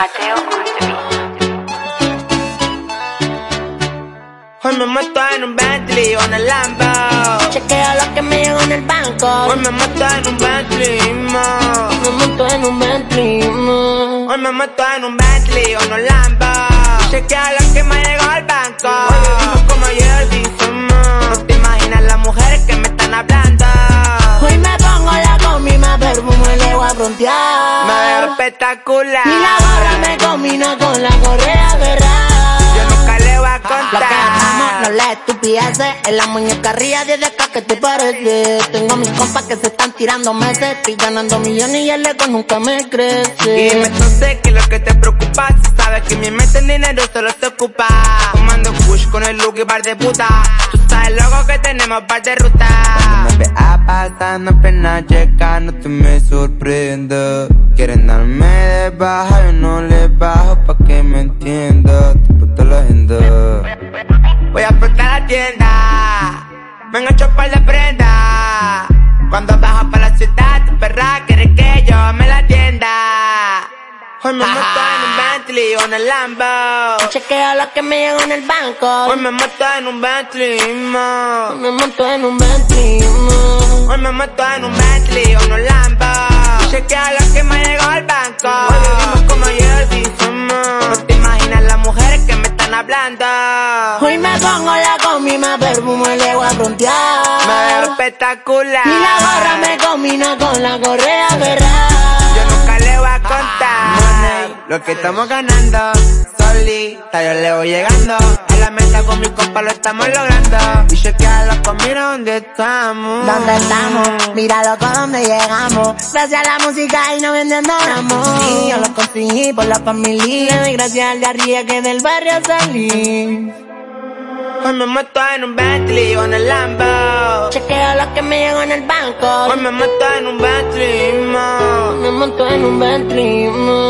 Mateo. Hoy me meto en un Bentley o en el Lambo. Chequeo lo que me llegó en el banco. Hoy me meto en un Bentley, ma. Me monto en un Bentley. mm. Hoy me meto en un Bentley o en un Lambo. Chequea lo que me llegó al banco. Frontear. veo espectacular. Y la gorra me combina con la correa verdad. Yo nunca le voy a Lo que hagamos, no contar. la estupideces. En la muñeca ría desde acá, ¿qué te parece? Tengo mis compas que se están tirando meses. Estoy ganando millones y el ego nunca me Y dime crece. entonces qué es lo que te preocupa Si sabes que mi mente el dinero solo te ocupa Fumando kush con el look y par de puta Tú sabes loco que tenemos par de ruta Me vea pasando pena checando, tú me sorprendo. Quieren darme de baja, yo no le bajo pa' que me entienda. Tu puta la agenda. Voy a explotar la tienda Vengo a chupar de prenda Cuando bajo para la ciudad Tu perra quiere que yo me la atienda Hoy me meto en un Bentley o en el Lambo Chequeo lo que me llegó en el banco. Hoy me meto en un Bentley, ma. Me monto en un Bentley. mm. Hoy me meto en un Bentley o en un Lambo Chequea lo que me llegó al banco cómo ayer dice, ma. No te imaginas las mujeres que me están hablando Hoy me pongo la combi, me perfumo y le voy a Me veo frontear. espectacular Y la gorra me combina con la correa verdad. Lo que estamos ganando. Solita yo le voy llegando. En la meta con mi compa lo estamos logrando Y chequea la comida donde estamos. ¿Dónde estamos? Mira loco donde llegamos. Gracias a la música y no vendiendo amor. Y yo lo conseguí por la familia. Y gracias al de arriba que del barrio salí. Hoy me meto en un Bentley o en el Lambo Chequeo lo que me llegó en el banco. Hoy me meto en un Bentley, ma. Me monto en un Bentley.